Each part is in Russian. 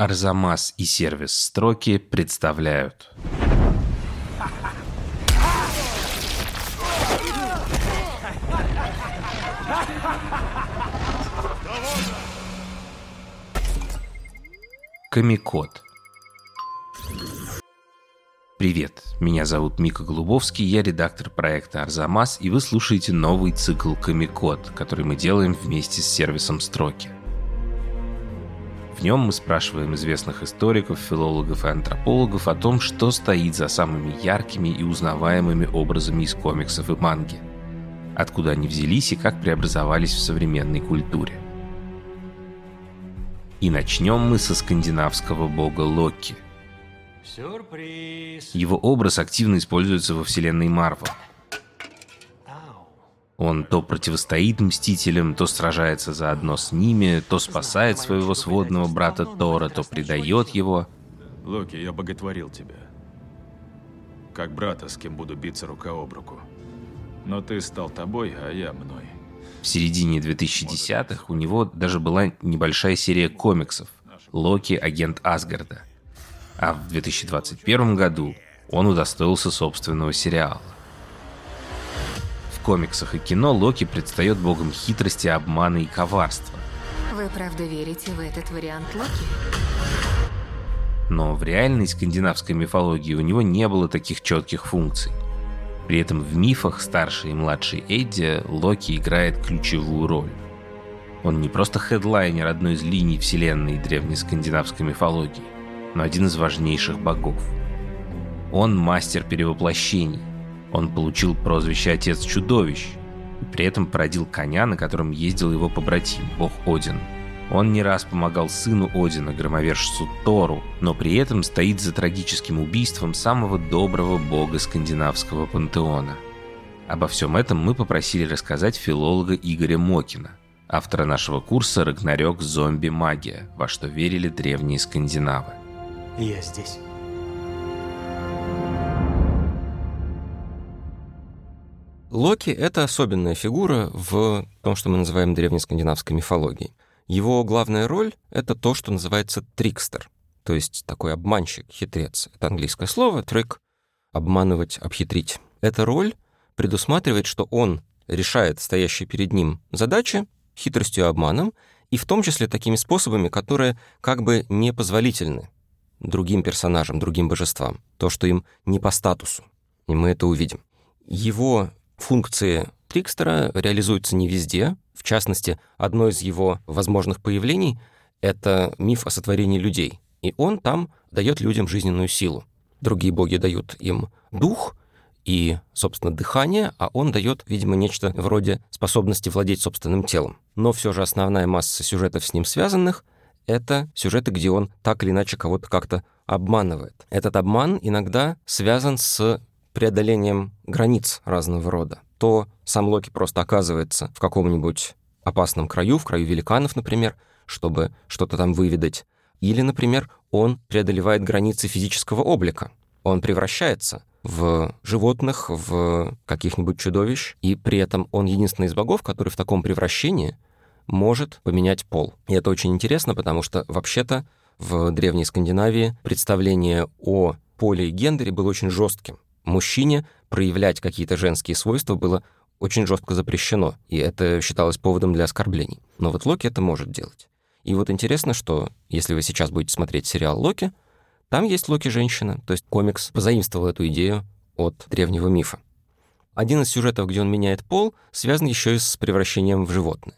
Арзамас и сервис «Строки» представляют. Комикод. Привет, меня зовут Мика Голубовский, я редактор проекта «Арзамас», и вы слушаете новый цикл «Комикод», который мы делаем вместе с сервисом «Строки». В нем мы спрашиваем известных историков, филологов и антропологов о том, что стоит за самыми яркими и узнаваемыми образами из комиксов и манги. Откуда они взялись и как преобразовались в современной культуре. И начнем мы со скандинавского бога Локи. Его образ активно используется во вселенной Марвел – он то противостоит Мстителям, то сражается заодно с ними, то спасает своего сводного брата Тора, то предает его. Локи, я боготворил тебя. Как брата, с кем буду биться рука об руку. Но ты стал тобой, а я мной. В середине 2010-х у него даже была небольшая серия комиксов «Локи. Агент Асгарда». А в 2021 году он удостоился собственного сериала. В комиксах и кино Локи предстает богом хитрости, обмана и коварства. Вы правда верите в этот вариант Локи? Но в реальной скандинавской мифологии у него не было таких четких функций. При этом в мифах старший и младший Эдди Локи играет ключевую роль. Он не просто хедлайнер одной из линий вселенной древней скандинавской мифологии, но один из важнейших богов. Он мастер перевоплощений, он получил прозвище «Отец чудовищ», и при этом породил коня, на котором ездил его побратим, бог Один. Он не раз помогал сыну Одина, громовержцу Тору, но при этом стоит за трагическим убийством самого доброго бога скандинавского пантеона. Обо всем этом мы попросили рассказать филолога Игоря Мокина, автора нашего курса «Рагнарёк. Зомби-магия. Во что верили древние скандинавы». Я здесь. Локи — это особенная фигура в том, что мы называем древнескандинавской мифологией. Его главная роль — это то, что называется трикстер, то есть такой обманщик, хитрец. Это английское слово «трик» — обманывать, обхитрить. Эта роль предусматривает, что он решает стоящие перед ним задачи хитростью и обманом, и в том числе такими способами, которые как бы непозволительны другим персонажам, другим божествам, то, что им не по статусу. И мы это увидим. Его Функции Трикстера реализуются не везде. В частности, одно из его возможных появлений — это миф о сотворении людей. И он там дает людям жизненную силу. Другие боги дают им дух и, собственно, дыхание, а он дает, видимо, нечто вроде способности владеть собственным телом. Но все же основная масса сюжетов с ним связанных — это сюжеты, где он так или иначе кого-то как-то обманывает. Этот обман иногда связан с преодолением границ разного рода. То сам Локи просто оказывается в каком-нибудь опасном краю, в краю великанов, например, чтобы что-то там выведать. Или, например, он преодолевает границы физического облика. Он превращается в животных, в каких-нибудь чудовищ, и при этом он единственный из богов, который в таком превращении может поменять пол. И это очень интересно, потому что вообще-то в древней Скандинавии представление о поле и гендере было очень жестким мужчине проявлять какие-то женские свойства было очень жестко запрещено, и это считалось поводом для оскорблений. Но вот Локи это может делать. И вот интересно, что если вы сейчас будете смотреть сериал «Локи», там есть Локи-женщина, то есть комикс позаимствовал эту идею от древнего мифа. Один из сюжетов, где он меняет пол, связан еще и с превращением в животное.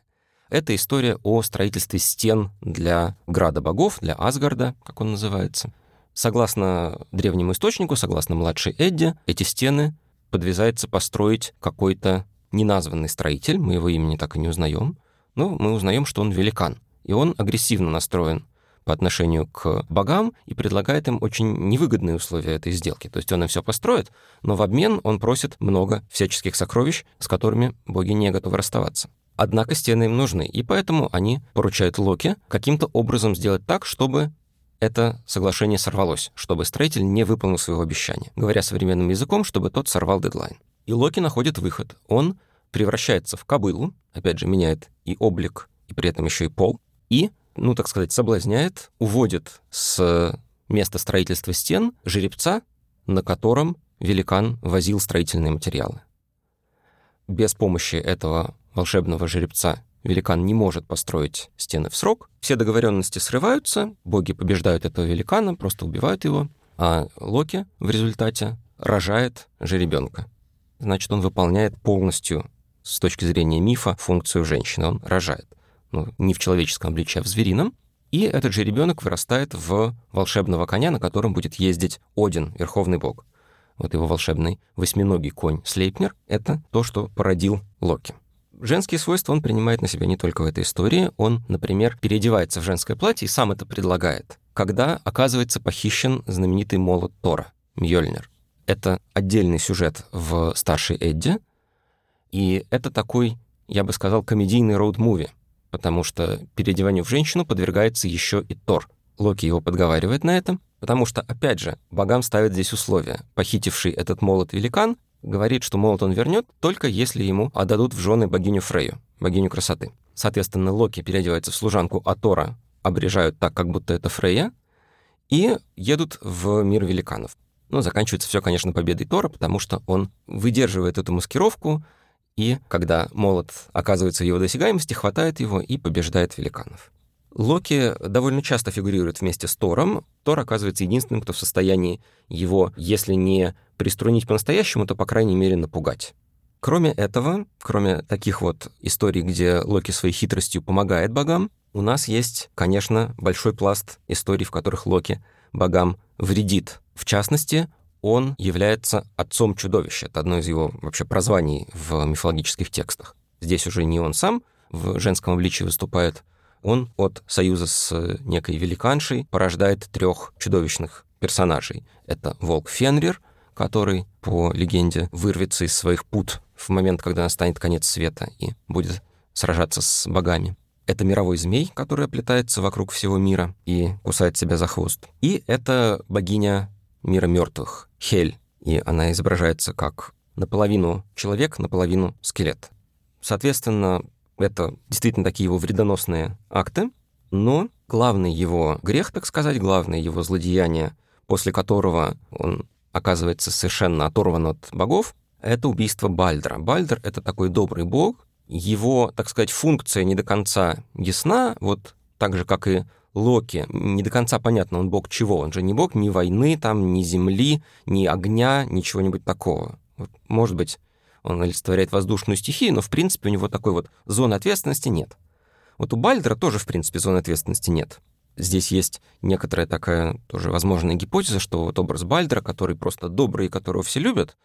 Это история о строительстве стен для Града богов, для Асгарда, как он называется. Согласно древнему источнику, согласно младшей Эдди, эти стены подвязается построить какой-то неназванный строитель, мы его имени так и не узнаем, но мы узнаем, что он великан, и он агрессивно настроен по отношению к богам и предлагает им очень невыгодные условия этой сделки. То есть он им все построит, но в обмен он просит много всяческих сокровищ, с которыми боги не готовы расставаться. Однако стены им нужны, и поэтому они поручают Локи каким-то образом сделать так, чтобы это соглашение сорвалось, чтобы строитель не выполнил своего обещания. Говоря современным языком, чтобы тот сорвал дедлайн. И Локи находит выход. Он превращается в кобылу, опять же, меняет и облик, и при этом еще и пол, и ну, так сказать, соблазняет, уводит с места строительства стен жеребца, на котором великан возил строительные материалы. Без помощи этого волшебного жеребца великан не может построить стены в срок. Все договоренности срываются, боги побеждают этого великана, просто убивают его, а Локи в результате рожает жеребенка. Значит, он выполняет полностью с точки зрения мифа функцию женщины. Он рожает. Ну, не в человеческом обличии, а в зверином. И этот же ребенок вырастает в волшебного коня, на котором будет ездить Один, верховный бог. Вот его волшебный восьминогий конь Слейпнер — это то, что породил Локи. Женские свойства он принимает на себя не только в этой истории. Он, например, переодевается в женское платье и сам это предлагает, когда оказывается похищен знаменитый молот Тора, Мьёльнир. Это отдельный сюжет в «Старшей Эдди», и это такой, я бы сказал, комедийный роуд-муви — потому что переодеванию в женщину подвергается еще и Тор. Локи его подговаривает на это, потому что, опять же, богам ставят здесь условия. Похитивший этот молот великан говорит, что молот он вернет только если ему отдадут в жены богиню Фрейю, богиню красоты. Соответственно, Локи переодевается в служанку, а Тора обрежают так, как будто это Фрейя, и едут в мир великанов. Но заканчивается все, конечно, победой Тора, потому что он выдерживает эту маскировку, и, когда молот оказывается в его досягаемости, хватает его и побеждает великанов. Локи довольно часто фигурирует вместе с Тором. Тор оказывается единственным, кто в состоянии его, если не приструнить по-настоящему, то, по крайней мере, напугать. Кроме этого, кроме таких вот историй, где Локи своей хитростью помогает богам, у нас есть, конечно, большой пласт историй, в которых Локи богам вредит. В частности, он является отцом чудовища. Это одно из его вообще прозваний в мифологических текстах. Здесь уже не он сам в женском обличии выступает, он от союза с некой великаншей порождает трех чудовищных персонажей. Это волк Фенрир, который, по легенде, вырвется из своих пут в момент, когда настанет конец света и будет сражаться с богами. Это мировой змей, который оплетается вокруг всего мира и кусает себя за хвост. И это богиня мира мертвых, Хель, и она изображается как наполовину человек, наполовину скелет. Соответственно, это действительно такие его вредоносные акты, но главный его грех, так сказать, главное его злодеяние, после которого он оказывается совершенно оторван от богов, это убийство Бальдра. Бальдр — это такой добрый бог, его, так сказать, функция не до конца ясна, вот так же, как и Локи, не до конца понятно, он бог чего. Он же не бог ни войны, там, ни земли, ни огня, ничего-нибудь такого. Вот, может быть, он олицетворяет воздушную стихию, но, в принципе, у него такой вот зоны ответственности нет. Вот у Бальдера тоже, в принципе, зоны ответственности нет. Здесь есть некоторая такая тоже возможная гипотеза, что вот образ Бальдера, который просто добрый и которого все любят,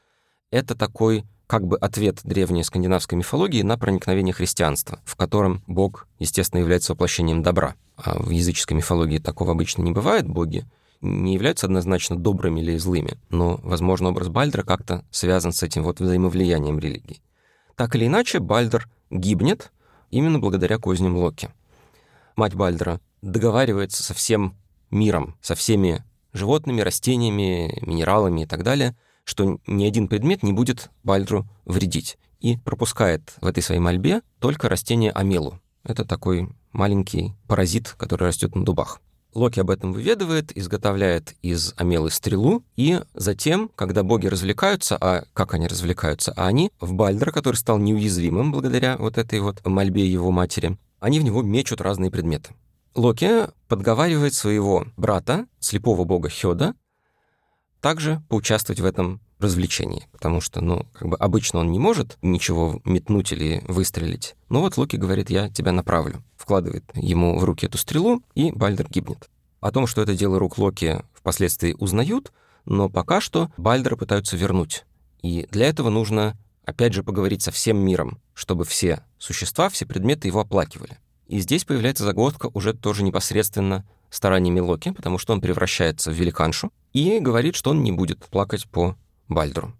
это такой как бы ответ древней скандинавской мифологии на проникновение христианства, в котором Бог, естественно, является воплощением добра. А в языческой мифологии такого обычно не бывает, боги не являются однозначно добрыми или злыми, но, возможно, образ Бальдра как-то связан с этим вот взаимовлиянием религий. Так или иначе, Бальдер гибнет именно благодаря козням Локи. Мать Бальдера договаривается со всем миром, со всеми животными, растениями, минералами и так далее — что ни один предмет не будет Бальдру вредить, и пропускает в этой своей мольбе только растение амелу. Это такой маленький паразит, который растет на дубах. Локи об этом выведывает, изготовляет из амелы стрелу, и затем, когда боги развлекаются, а как они развлекаются? А они в Бальдра, который стал неуязвимым благодаря вот этой вот мольбе его матери, они в него мечут разные предметы. Локи подговаривает своего брата, слепого бога Хёда, также поучаствовать в этом развлечении, потому что, ну, как бы обычно он не может ничего метнуть или выстрелить. Но вот Локи говорит, я тебя направлю. Вкладывает ему в руки эту стрелу, и Бальдер гибнет. О том, что это дело рук Локи, впоследствии узнают, но пока что Бальдера пытаются вернуть. И для этого нужно, опять же, поговорить со всем миром, чтобы все существа, все предметы его оплакивали. И здесь появляется загвоздка уже тоже непосредственно стараниями Локи, потому что он превращается в великаншу и говорит, что он не будет плакать по Бальдуру.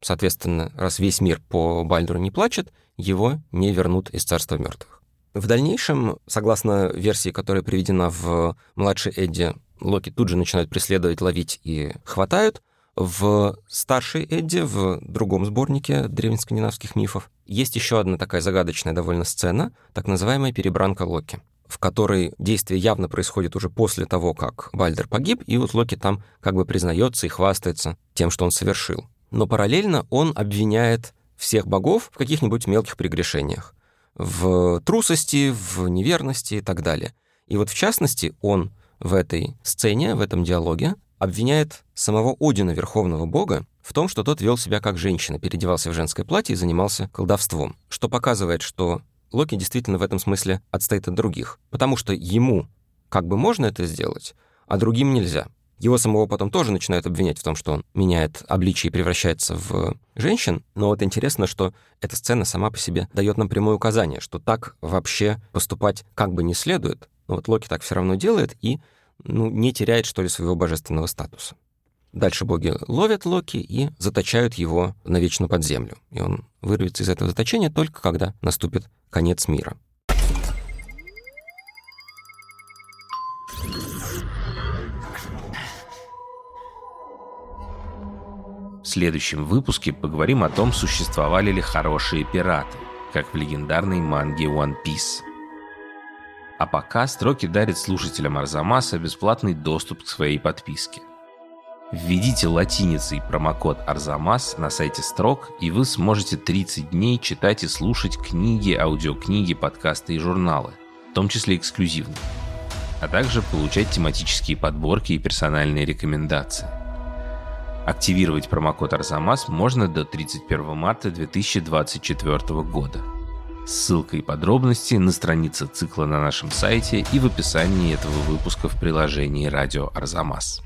Соответственно, раз весь мир по Бальдуру не плачет, его не вернут из царства мертвых. В дальнейшем, согласно версии, которая приведена в младшей Эдди, Локи тут же начинают преследовать, ловить и хватают. В старшей Эдди, в другом сборнике древнескандинавских мифов, есть еще одна такая загадочная довольно сцена, так называемая перебранка Локи. в которой действие явно происходит уже после того, как Бальдер погиб, и вот Локи там как бы признается и хвастается тем, что он совершил. Но параллельно он обвиняет всех богов в каких-нибудь мелких прегрешениях. В трусости, в неверности и так далее. И вот в частности он в этой сцене, в этом диалоге обвиняет самого Одина, верховного бога, в том, что тот вел себя как женщина, переодевался в женское платье и занимался колдовством, что показывает, что Локи действительно в этом смысле отстоит от других, потому что ему как бы можно это сделать, а другим нельзя. Его самого потом тоже начинают обвинять в том, что он меняет обличие и превращается в женщин, но вот интересно, что эта сцена сама по себе дает нам прямое указание, что так вообще поступать как бы не следует, но вот Локи так все равно делает и ну, не теряет, что ли, своего божественного статуса. Дальше боги ловят Локи и заточают его навечно под землю. И он вырвется из этого заточения только когда наступит конец мира. В следующем выпуске поговорим о том, существовали ли хорошие пираты, как в легендарной манге One Piece. А пока строки дарят слушателям Арзамаса бесплатный доступ к своей подписке – Введите латиницей промокод Арзамас на сайте Строк, и вы сможете 30 дней читать и слушать книги, аудиокниги, подкасты и журналы, в том числе эксклюзивно, а также получать тематические подборки и персональные рекомендации. Активировать промокод Арзамас можно до 31 марта 2024 года. Ссылка и подробности на странице цикла на нашем сайте и в описании этого выпуска в приложении «Радио Арзамас».